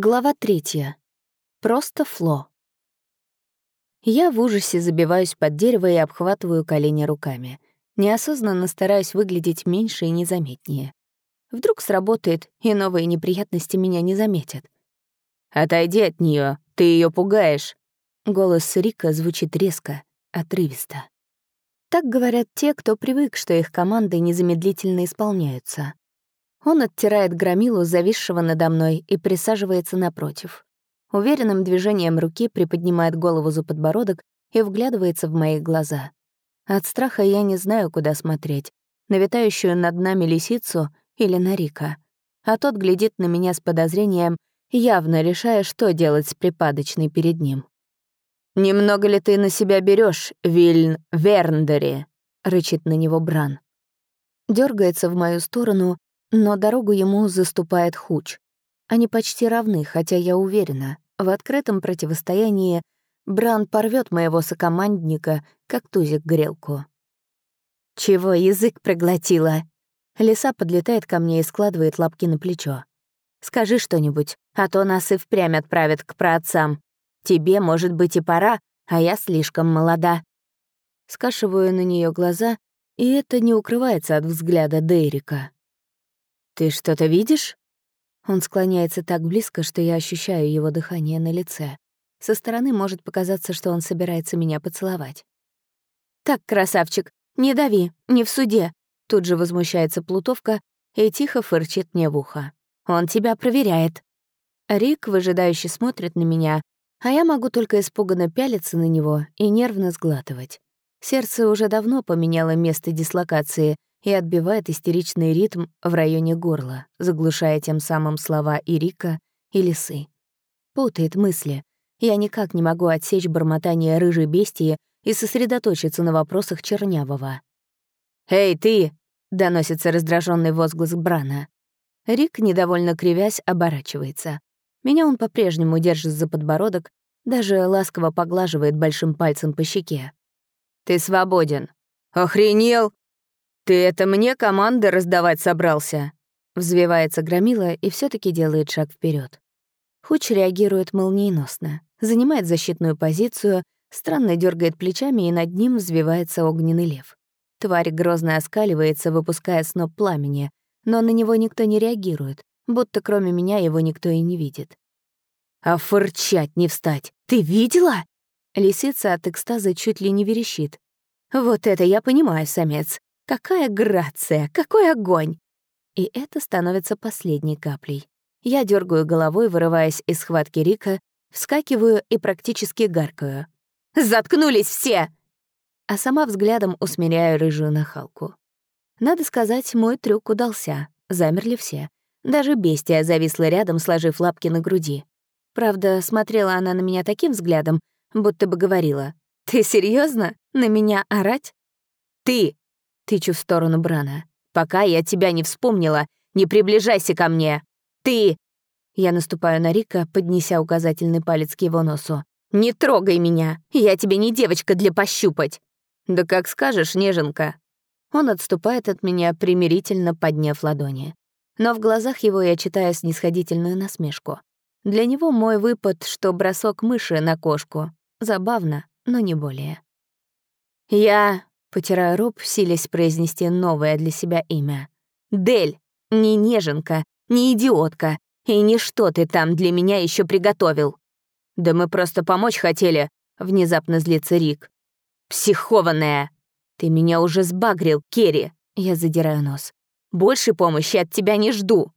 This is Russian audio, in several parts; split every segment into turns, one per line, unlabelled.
Глава третья. Просто Фло. Я в ужасе забиваюсь под дерево и обхватываю колени руками. Неосознанно стараюсь выглядеть меньше и незаметнее. Вдруг сработает, и новые неприятности меня не заметят.
«Отойди от нее, ты ее пугаешь!»
Голос Рика звучит резко, отрывисто. Так говорят те, кто привык, что их команды незамедлительно исполняются. Он оттирает громилу, зависшего надо мной, и присаживается напротив. Уверенным движением руки приподнимает голову за подбородок и вглядывается в мои глаза. От страха я не знаю, куда смотреть. На витающую над нами лисицу или на Рика. А тот глядит на меня с подозрением, явно решая, что делать с припадочной перед ним.
«Немного ли ты на себя берешь, Вильн Верндери?» — рычит на него Бран.
Дергается в мою сторону, но дорогу ему заступает Хуч. Они почти равны, хотя я уверена, в открытом противостоянии Бран порвет моего сокомандника, как тузик грелку. «Чего язык проглотила?» Лиса подлетает ко мне и складывает лапки на плечо. «Скажи что-нибудь, а то нас и впрямь отправят к праотцам. Тебе, может быть, и пора, а я слишком молода». Скашиваю на нее глаза, и это не укрывается от взгляда Дейрика. «Ты что-то видишь?» Он склоняется так близко, что я ощущаю его дыхание на лице. Со стороны может показаться, что он собирается меня поцеловать. «Так, красавчик, не дави, не в суде!» Тут же возмущается Плутовка и тихо фырчит мне в ухо. «Он тебя проверяет!» Рик выжидающе смотрит на меня, а я могу только испуганно пялиться на него и нервно сглатывать. Сердце уже давно поменяло место дислокации и отбивает истеричный ритм в районе горла, заглушая тем самым слова и Рика, и Лисы. Путает мысли. Я никак не могу отсечь бормотание рыжей бестии и сосредоточиться на вопросах Чернявого.
«Эй, ты!»
— доносится раздраженный возглас Брана. Рик, недовольно кривясь, оборачивается. Меня он по-прежнему держит за подбородок, даже ласково поглаживает большим пальцем по щеке.
«Ты свободен». «Охренел!» «Ты это мне команды раздавать собрался?»
Взвивается громила и все таки делает шаг вперед. Хуч реагирует молниеносно, занимает защитную позицию, странно дергает плечами, и над ним взвивается огненный лев. Тварь грозно оскаливается, выпуская сноп пламени, но на него никто не реагирует, будто кроме меня его никто и не видит.
«А фырчать не встать! Ты видела?»
Лисица от экстаза чуть ли не верещит. «Вот это я понимаю, самец. Какая грация, какой огонь! И это становится последней каплей. Я дергаю головой, вырываясь из схватки Рика, вскакиваю и практически гаркаю.
«Заткнулись все!»
А сама взглядом усмиряю рыжую нахалку. Надо сказать, мой трюк удался. Замерли все. Даже бестия зависла рядом, сложив лапки на груди. Правда, смотрела она на меня таким взглядом, будто бы говорила, «Ты серьезно На меня орать?»
«Ты!»
Тычу в сторону Брана.
«Пока я тебя не вспомнила, не приближайся ко мне! Ты!»
Я наступаю на Рика, поднеся указательный палец к его носу.
«Не трогай меня! Я тебе не девочка для пощупать!»
«Да как скажешь, неженка!» Он отступает от меня, примирительно подняв ладони. Но в глазах его я читаю снисходительную насмешку. Для него мой выпад, что бросок мыши на кошку. Забавно, но не более.
«Я
потирая роб, силясь произнести новое для себя имя. «Дель, не неженка, не идиотка, и не что ты там для меня еще приготовил».
«Да мы просто помочь хотели», — внезапно злится Рик. «Психованная! Ты меня уже сбагрил, Керри!» Я задираю нос. «Больше помощи от тебя не жду!»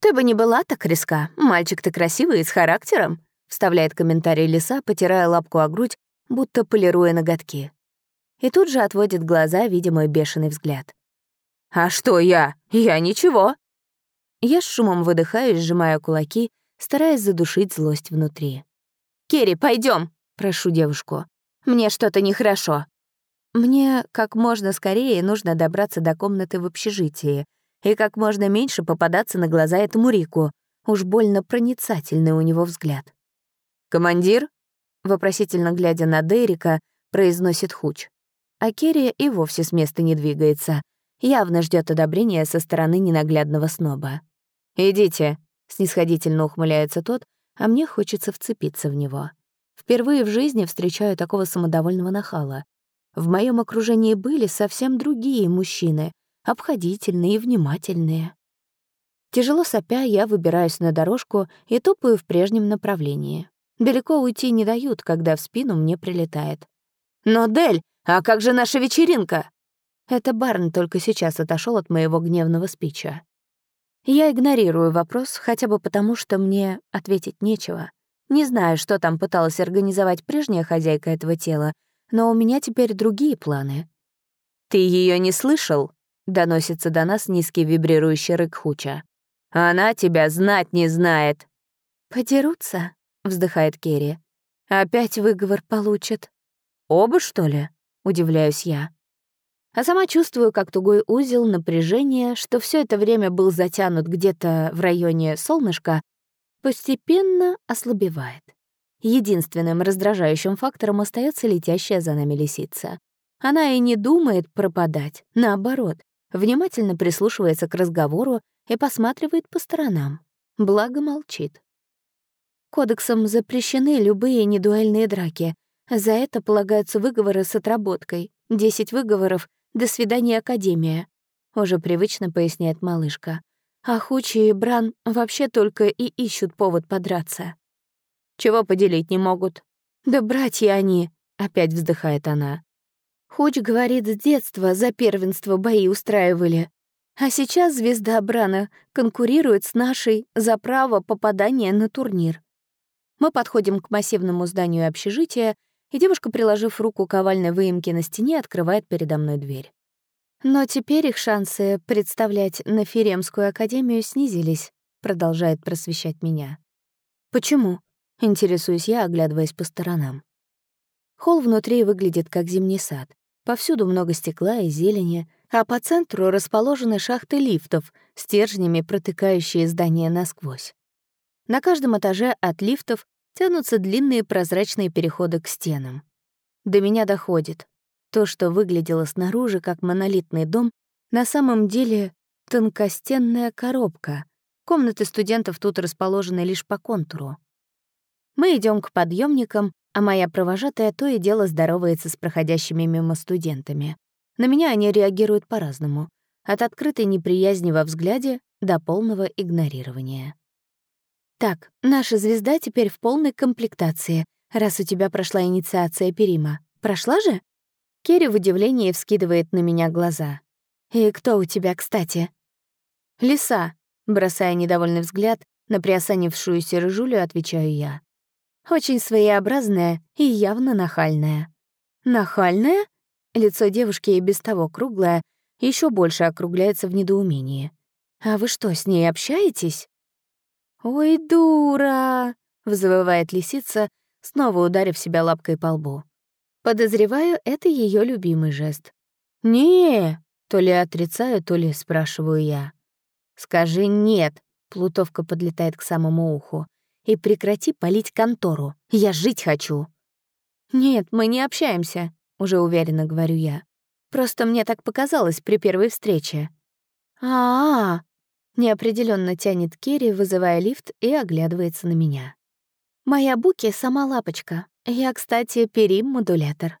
«Ты бы не была так резка. Мальчик ты красивый и с характером», — вставляет комментарий лиса, потирая лапку о грудь, будто полируя ноготки и тут же отводит глаза, видя мой бешеный взгляд.
«А что я? Я ничего!»
Я с шумом выдыхаю, сжимая кулаки, стараясь задушить злость внутри.
«Керри, пойдем,
прошу девушку. «Мне что-то нехорошо». Мне как можно скорее нужно добраться до комнаты в общежитии и как можно меньше попадаться на глаза этому Рику. Уж больно проницательный у него взгляд.
«Командир?»
— вопросительно глядя на Дерека, произносит Хуч. А Керри и вовсе с места не двигается. Явно ждет одобрения со стороны ненаглядного сноба.
«Идите», —
снисходительно ухмыляется тот, а мне хочется вцепиться в него. Впервые в жизни встречаю такого самодовольного нахала. В моем окружении были совсем другие мужчины, обходительные и внимательные. Тяжело сопя, я выбираюсь на дорожку и топаю в прежнем направлении. Далеко уйти не дают, когда в спину мне прилетает.
«Но, Дель, а как же наша вечеринка?»
Это Барн только сейчас отошел от моего гневного спича. Я игнорирую вопрос, хотя бы потому, что мне ответить нечего. Не знаю, что там пыталась организовать прежняя хозяйка этого тела, но у меня теперь другие планы.
«Ты ее не слышал?» — доносится до нас низкий вибрирующий рык Хуча. «Она тебя знать не знает».
«Подерутся?» — вздыхает Керри. «Опять выговор получат».
«Оба, что ли?» — удивляюсь я
а сама чувствую, как тугой узел напряжения, что все это время был затянут где-то в районе солнышка, постепенно ослабевает. Единственным раздражающим фактором остается летящая за нами лисица. Она и не думает пропадать, наоборот, внимательно прислушивается к разговору и посматривает по сторонам. Благо молчит. Кодексом запрещены любые недуэльные драки. За это полагаются выговоры с отработкой. Десять выговоров «До свидания, Академия», — уже привычно поясняет малышка. А Хучи и Бран вообще только и ищут повод подраться.
Чего поделить не могут?
Да братья они, — опять вздыхает она. Хуч говорит, с детства за первенство бои устраивали. А сейчас звезда Брана конкурирует с нашей за право попадания на турнир. Мы подходим к массивному зданию общежития, и девушка, приложив руку к овальной выемке на стене, открывает передо мной дверь. Но теперь их шансы представлять на Феремскую академию снизились, продолжает просвещать меня. Почему? Интересуюсь я, оглядываясь по сторонам. Холл внутри выглядит как зимний сад. Повсюду много стекла и зелени, а по центру расположены шахты лифтов, стержнями протыкающие здание насквозь. На каждом этаже от лифтов тянутся длинные прозрачные переходы к стенам. До меня доходит. То, что выглядело снаружи как монолитный дом, на самом деле тонкостенная коробка. Комнаты студентов тут расположены лишь по контуру. Мы идем к подъемникам, а моя провожатая то и дело здоровается с проходящими мимо студентами. На меня они реагируют по-разному. От открытой неприязни во взгляде до полного игнорирования. «Так, наша звезда теперь в полной комплектации, раз у тебя прошла инициация Перима. Прошла же?» Керри в удивлении вскидывает на меня глаза. «И кто у тебя, кстати?» «Лиса», — бросая недовольный взгляд на приосанившуюся рыжулю, отвечаю я. «Очень своеобразная и явно нахальная». «Нахальная?» Лицо девушки и без того круглое, еще больше округляется в недоумении. «А вы что, с ней общаетесь?» «Ой, дура!» — взвывает лисица, снова ударив себя лапкой по лбу. Подозреваю, это ее любимый жест. не то ли отрицаю, то ли спрашиваю я. «Скажи «нет», — Плутовка подлетает к самому уху, «и прекрати палить контору. Я жить хочу». «Нет, мы не общаемся», — уже уверенно говорю я. «Просто мне так показалось при первой встрече». «А-а-а», Неопределенно тянет Керри, вызывая лифт, и оглядывается на меня. «Моя Буки сама лапочка. Я, кстати, перим-модулятор.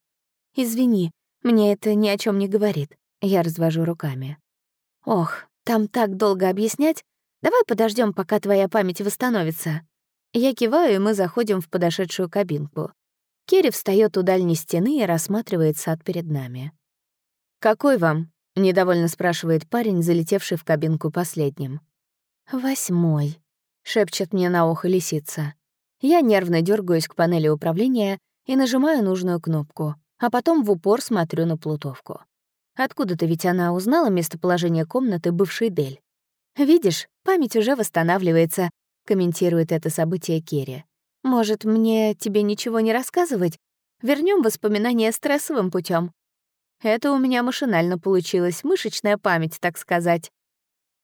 Извини, мне это ни о чем не говорит». Я развожу руками. «Ох, там так долго объяснять. Давай подождем, пока твоя память восстановится». Я киваю, и мы заходим в подошедшую кабинку. Керри встает у дальней стены и рассматривает сад перед нами. «Какой вам?» — недовольно спрашивает парень, залетевший в кабинку последним. «Восьмой», — шепчет мне на ухо лисица. Я нервно дергаюсь к панели управления и нажимаю нужную кнопку, а потом в упор смотрю на плутовку. Откуда-то ведь она узнала местоположение комнаты бывшей Дель. «Видишь, память уже восстанавливается», — комментирует это событие Керри. «Может, мне тебе ничего не рассказывать? Вернем воспоминания стрессовым путем. Это у меня машинально получилось, мышечная память, так сказать.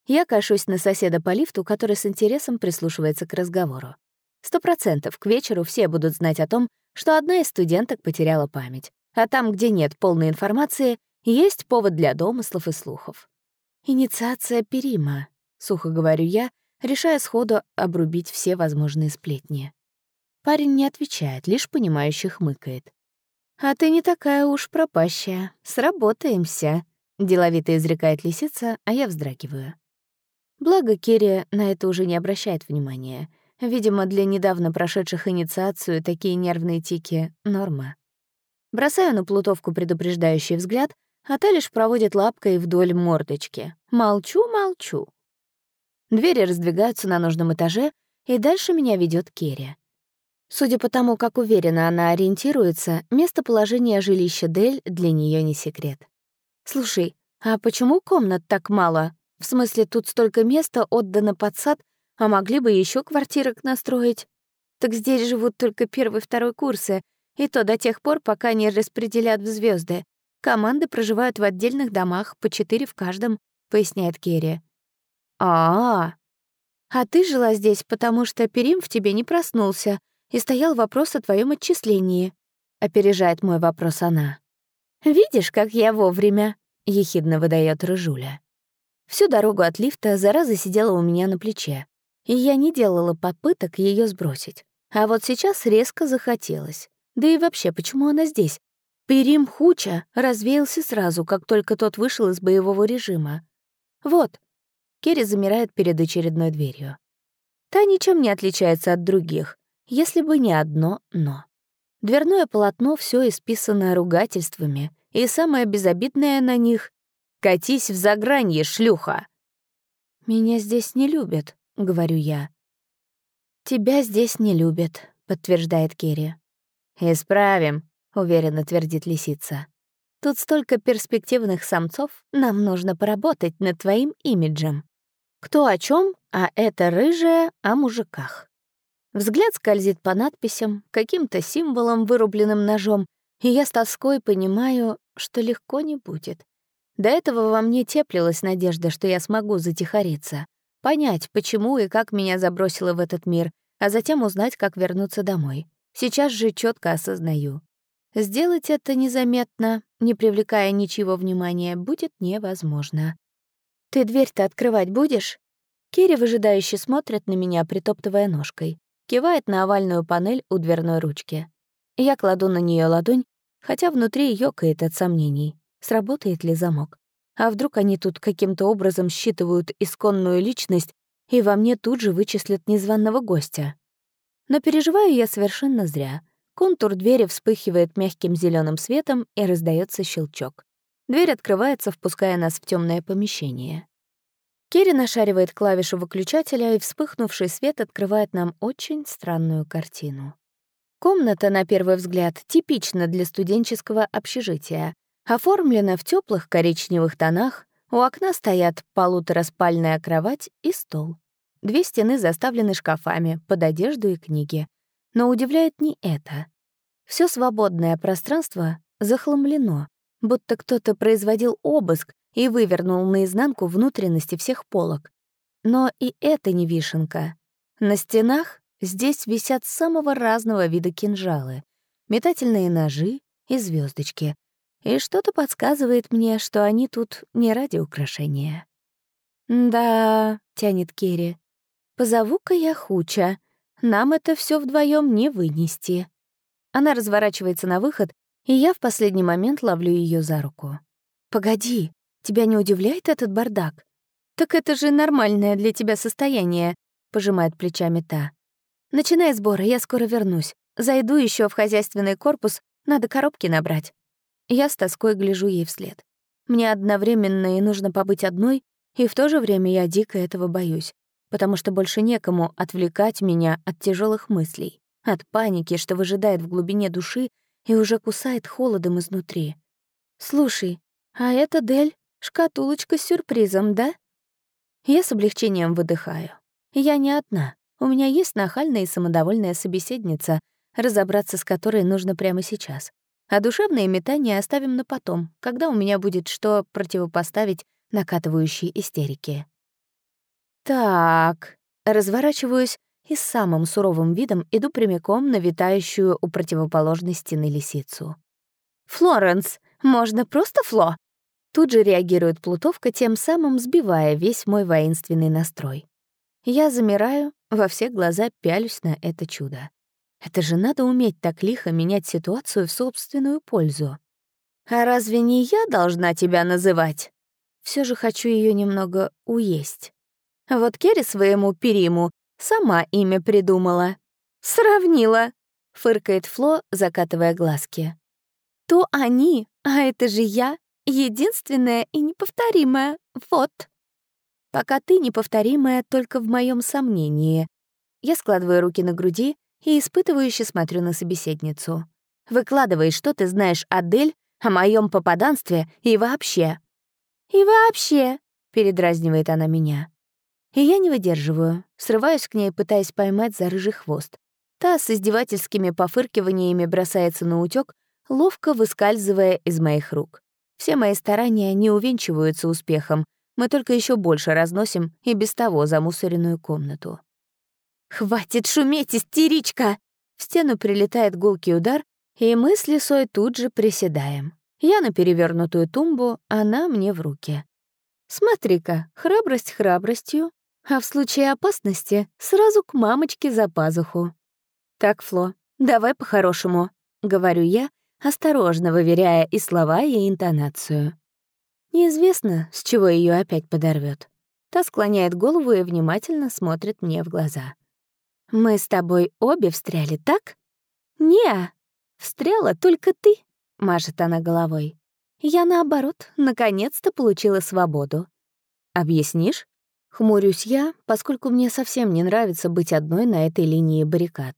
Я кашусь на соседа по лифту, который с интересом прислушивается к разговору. Сто процентов к вечеру все будут знать о том, что одна из студенток потеряла память. А там, где нет полной информации, есть повод для домыслов и слухов. «Инициация Перима», — сухо говорю я, решая сходу обрубить все возможные сплетни. Парень не отвечает, лишь понимающе хмыкает. «А ты не такая уж пропащая. Сработаемся», — деловито изрекает лисица, а я вздрагиваю. Благо, Керри на это уже не обращает внимания. Видимо, для недавно прошедших инициацию такие нервные тики — норма. Бросаю на плутовку предупреждающий взгляд, а та лишь проводит лапкой вдоль мордочки. Молчу, молчу. Двери раздвигаются на нужном этаже, и дальше меня ведет Керри. Судя по тому, как уверенно она ориентируется, местоположение жилища Дель для нее не секрет. «Слушай, а почему комнат так мало? В смысле, тут столько места отдано под сад, а могли бы еще квартирок настроить? Так здесь живут только первый-второй курсы, и то до тех пор, пока не распределят в звезды. Команды проживают в отдельных домах, по четыре в каждом», — поясняет Керри. -а, -а. а ты жила здесь, потому что Перим в тебе не проснулся, и стоял вопрос о твоем отчислении», — опережает мой вопрос она. «Видишь, как я вовремя», — ехидно выдает Рыжуля. Всю дорогу от лифта зараза сидела у меня на плече, и я не делала попыток ее сбросить. А вот сейчас резко захотелось. Да и вообще, почему она здесь? Перим Хуча развеялся сразу, как только тот вышел из боевого режима. Вот. Керри замирает перед очередной дверью. Та ничем не отличается от других, если бы не одно «но». Дверное полотно все исписано ругательствами, и самое безобидное на них — «Катись в загранье, шлюха!» «Меня здесь не любят», — говорю я. «Тебя здесь не любят», — подтверждает Керри. «Исправим», — уверенно твердит лисица. «Тут столько перспективных самцов, нам нужно поработать над твоим имиджем. Кто о чем, а это рыжая о мужиках». Взгляд скользит по надписям, каким-то символам, вырубленным ножом, и я с тоской понимаю, что легко не будет. До этого во мне теплилась надежда, что я смогу затихариться, понять, почему и как меня забросило в этот мир, а затем узнать, как вернуться домой. Сейчас же четко осознаю. Сделать это незаметно, не привлекая ничего внимания, будет невозможно. «Ты дверь-то открывать будешь?» Кири выжидающе смотрит на меня, притоптывая ножкой кивает на овальную панель у дверной ручки. Я кладу на нее ладонь, хотя внутри ёкает от сомнений, сработает ли замок. А вдруг они тут каким-то образом считывают исконную личность, и во мне тут же вычислят незваного гостя. Но переживаю я совершенно зря. Контур двери вспыхивает мягким зеленым светом и раздается щелчок. Дверь открывается, впуская нас в темное помещение. Керри нашаривает клавишу выключателя, и вспыхнувший свет открывает нам очень странную картину. Комната, на первый взгляд, типична для студенческого общежития. Оформлена в теплых коричневых тонах, у окна стоят полутораспальная кровать и стол. Две стены заставлены шкафами под одежду и книги. Но удивляет не это. Все свободное пространство захламлено, будто кто-то производил обыск и вывернул наизнанку внутренности всех полок. Но и это не вишенка. На стенах здесь висят самого разного вида кинжалы, метательные ножи и звездочки. И что-то подсказывает мне, что они тут не ради украшения. «Да», — тянет Керри, — «позову-ка я Хуча. Нам это все вдвоем не вынести». Она разворачивается на выход, и я в последний момент ловлю ее за руку. «Погоди, Тебя не удивляет этот бардак? Так это же нормальное для тебя состояние, пожимает плечами та. Начинай сборы, я скоро вернусь. Зайду еще в хозяйственный корпус, надо коробки набрать. Я с тоской гляжу ей вслед. Мне одновременно и нужно побыть одной, и в то же время я дико этого боюсь, потому что больше некому отвлекать меня от тяжелых мыслей, от паники, что выжидает в глубине души и уже кусает холодом изнутри. «Слушай, а это Дель?» Шкатулочка с сюрпризом, да? Я с облегчением выдыхаю. Я не одна. У меня есть нахальная и самодовольная собеседница, разобраться с которой нужно прямо сейчас. А душевные метания оставим на потом, когда у меня будет что противопоставить накатывающей истерике. Так, разворачиваюсь и с самым суровым видом иду прямиком на витающую у противоположной стены лисицу. «Флоренс, можно просто Фло?» Тут же реагирует плутовка, тем самым сбивая весь мой воинственный настрой. Я замираю, во все глаза пялюсь на это чудо. Это же надо уметь так лихо менять ситуацию в собственную пользу. А разве не я должна тебя называть? Все же хочу ее немного уесть. Вот Керри своему Периму сама имя придумала. Сравнила, фыркает Фло, закатывая глазки. То они, а это же я, единственная и неповторимая. Вот. Пока ты неповторимая только в моем сомнении. Я складываю руки на груди и испытывающе смотрю на собеседницу. Выкладывай, что ты знаешь о Дель, о моем попаданстве и вообще. И вообще, передразнивает она меня. И я не выдерживаю, срываюсь к ней, пытаясь поймать за рыжий хвост. Та с издевательскими пофыркиваниями бросается на утёк, ловко выскальзывая из моих рук. Все мои старания не увенчиваются успехом, мы только еще больше разносим и без того замусоренную комнату. «Хватит шуметь, истеричка!» В стену прилетает гулкий удар, и мы с лисой тут же приседаем. Я на перевернутую тумбу, она мне в руки. Смотри-ка, храбрость храбростью, а в случае опасности сразу к мамочке за пазуху. «Так, Фло, давай по-хорошему», — говорю я, осторожно выверяя и слова, и интонацию. Неизвестно, с чего ее опять подорвет. Та склоняет голову и внимательно смотрит мне в глаза. «Мы с тобой обе встряли, так?» «Не, встряла только ты», — машет она головой. «Я, наоборот, наконец-то получила свободу». «Объяснишь?» Хмурюсь я, поскольку мне совсем не нравится быть одной на этой линии баррикад.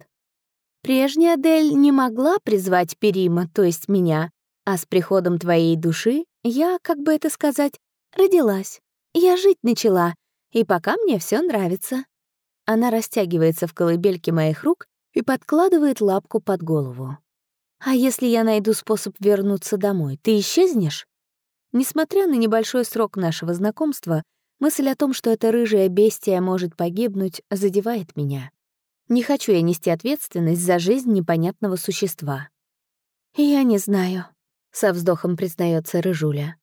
Прежняя Дель не могла призвать Перима, то есть меня, а с приходом твоей души я, как бы это сказать, родилась. Я жить начала, и пока мне все нравится. Она растягивается в колыбельке моих рук и подкладывает лапку под голову. А если я найду способ вернуться домой, ты исчезнешь? Несмотря на небольшой срок нашего знакомства, мысль о том, что эта рыжая бестия может погибнуть, задевает меня. Не хочу я нести ответственность за жизнь непонятного существа. «Я не знаю», — со вздохом признается Рыжуля.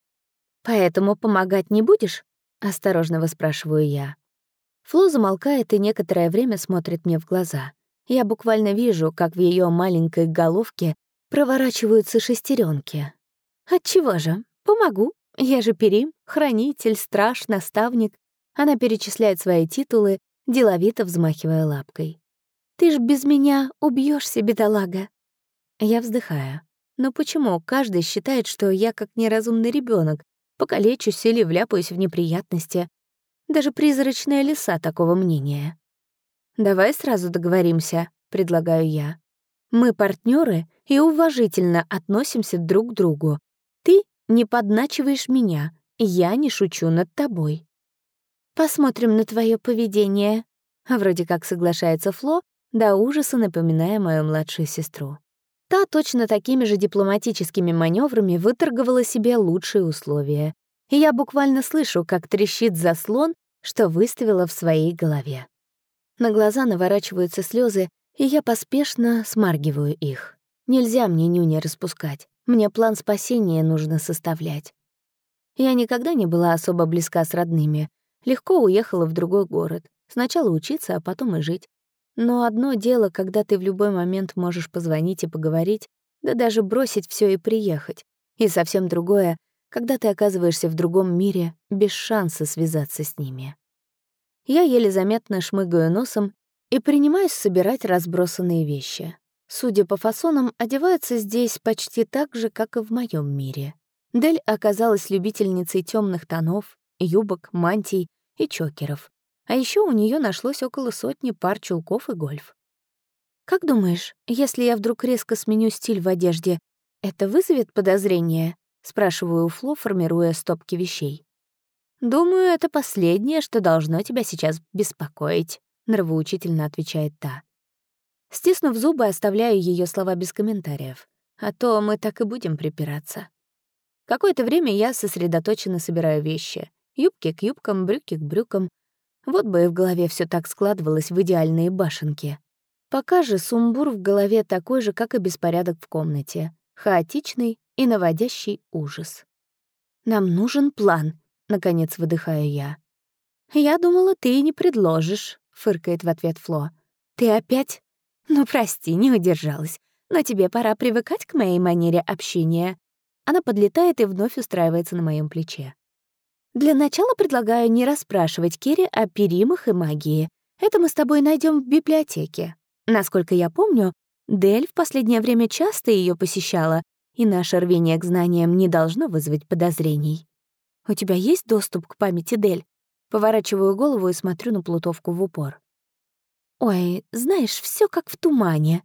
«Поэтому помогать не будешь?» — осторожно выспрашиваю я. Фло замолкает и некоторое время смотрит мне в глаза. Я буквально вижу, как в ее маленькой головке проворачиваются шестеренки. Отчего же? Помогу. Я же Перим, хранитель, страж, наставник. Она перечисляет свои титулы, деловито взмахивая лапкой. Ты ж без меня убьешься, бедолага. Я вздыхаю. Но почему каждый считает, что я как неразумный ребенок, покалечусь или вляпаюсь в неприятности? Даже призрачная лиса такого мнения. «Давай сразу договоримся», — предлагаю я. «Мы партнеры и уважительно относимся друг к другу. Ты не подначиваешь меня, я не шучу над тобой». «Посмотрим на твое поведение», — вроде как соглашается Фло, до ужаса напоминая мою младшую сестру. Та точно такими же дипломатическими маневрами выторговала себе лучшие условия. И я буквально слышу, как трещит заслон, что выставила в своей голове. На глаза наворачиваются слезы, и я поспешно смаргиваю их. Нельзя мне нюни распускать. Мне план спасения нужно составлять. Я никогда не была особо близка с родными. Легко уехала в другой город. Сначала учиться, а потом и жить. Но одно дело, когда ты в любой момент можешь позвонить и поговорить, да даже бросить все и приехать. И совсем другое, когда ты оказываешься в другом мире без шанса связаться с ними. Я еле заметно шмыгаю носом и принимаюсь собирать разбросанные вещи. Судя по фасонам, одеваются здесь почти так же, как и в моем мире. Дель оказалась любительницей темных тонов, юбок, мантий и чокеров. А еще у нее нашлось около сотни пар чулков и гольф. «Как думаешь, если я вдруг резко сменю стиль в одежде, это вызовет подозрение?» — спрашиваю у Фло, формируя стопки вещей. «Думаю, это последнее, что должно тебя сейчас беспокоить», — нравоучительно отвечает та. Стиснув зубы, оставляю ее слова без комментариев, а то мы так и будем припираться. Какое-то время я сосредоточенно собираю вещи. Юбки к юбкам, брюки к брюкам, вот бы и в голове все так складывалось в идеальные башенки. Пока же сумбур в голове такой же, как и беспорядок в комнате. Хаотичный и наводящий ужас. «Нам нужен план», — наконец выдыхаю я. «Я думала, ты не предложишь», — фыркает в ответ Фло. «Ты опять? Ну, прости, не удержалась. Но тебе пора привыкать к моей манере общения». Она подлетает и вновь устраивается на моем плече. Для начала предлагаю не расспрашивать Керри о перимах и магии. Это мы с тобой найдем в библиотеке. Насколько я помню, Дель в последнее время часто ее посещала, и наше рвение к знаниям не должно вызвать подозрений. У тебя есть доступ к памяти Дель? Поворачиваю голову и смотрю на плутовку в упор. Ой, знаешь, все как в тумане.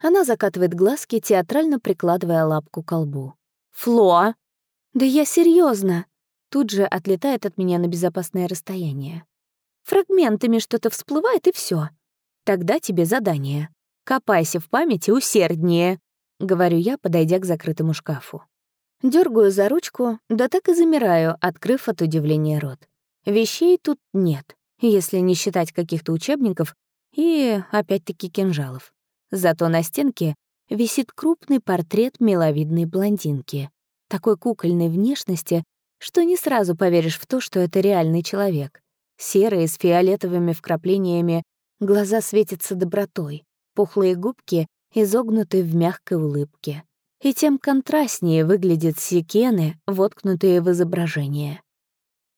Она закатывает глазки, театрально прикладывая лапку к колбу. Фло! Да я серьезно. Тут же отлетает от меня на безопасное расстояние. Фрагментами что-то всплывает, и все. Тогда тебе задание. Копайся в памяти усерднее, — говорю я, подойдя к закрытому шкафу. Дергаю за ручку, да так и замираю, открыв от удивления рот. Вещей тут нет, если не считать каких-то учебников и, опять-таки, кинжалов. Зато на стенке висит крупный портрет миловидной блондинки, такой кукольной внешности, что не сразу поверишь в то, что это реальный человек. Серые, с фиолетовыми вкраплениями, глаза светятся добротой, пухлые губки изогнуты в мягкой улыбке. И тем контрастнее выглядят секены, воткнутые в изображение.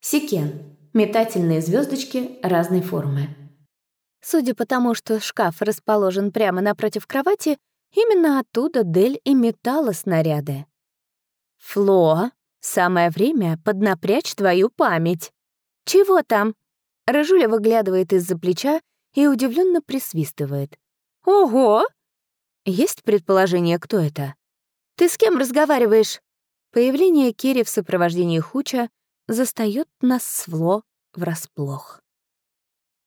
Секен метательные звездочки разной формы. Судя по тому, что шкаф расположен прямо напротив кровати, именно оттуда Дель и метала снаряды. «Фло, самое время поднапрячь твою память». «Чего там?» Рыжуля выглядывает из-за плеча и удивленно присвистывает. «Ого!» Есть предположение, кто это? «Ты с кем разговариваешь?» Появление Керри в сопровождении Хуча застаёт нас с Вло врасплох.